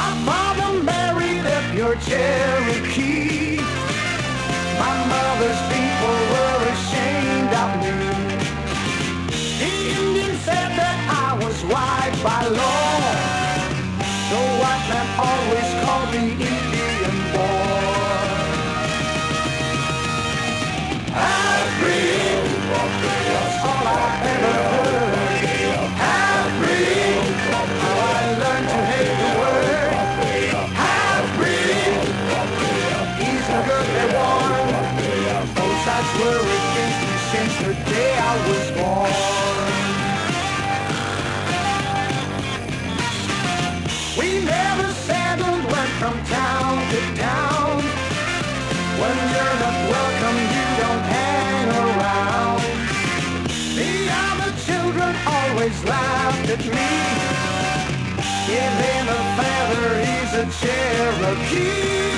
My father married up your Cherokee. My mother's people were ashamed of me. The Indian said that I was white by law. Since the day I was born. We never settled, went from town to town. When you're not welcome, you don't hang around. The other children always laughed at me. Give him a feather, he's a Cherokee.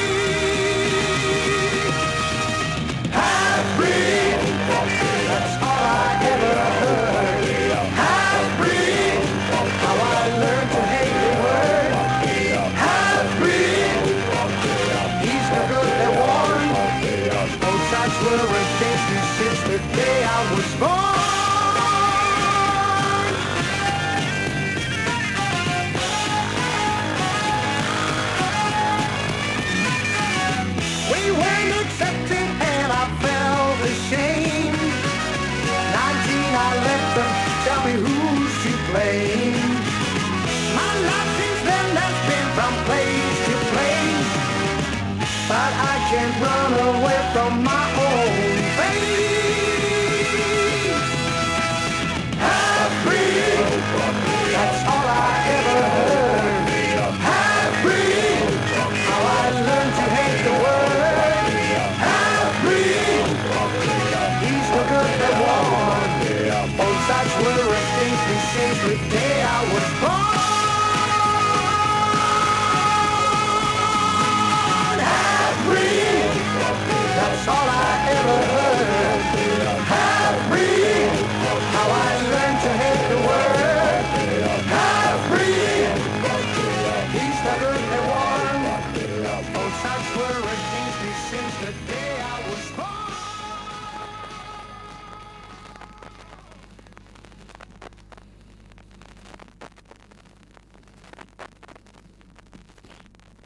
Can't run away from my own fate. Half-breed, that's all I ever heard. Half-breed, how I learned to hate the word. Half-breed, he's no good at one. Both sides were against me since the day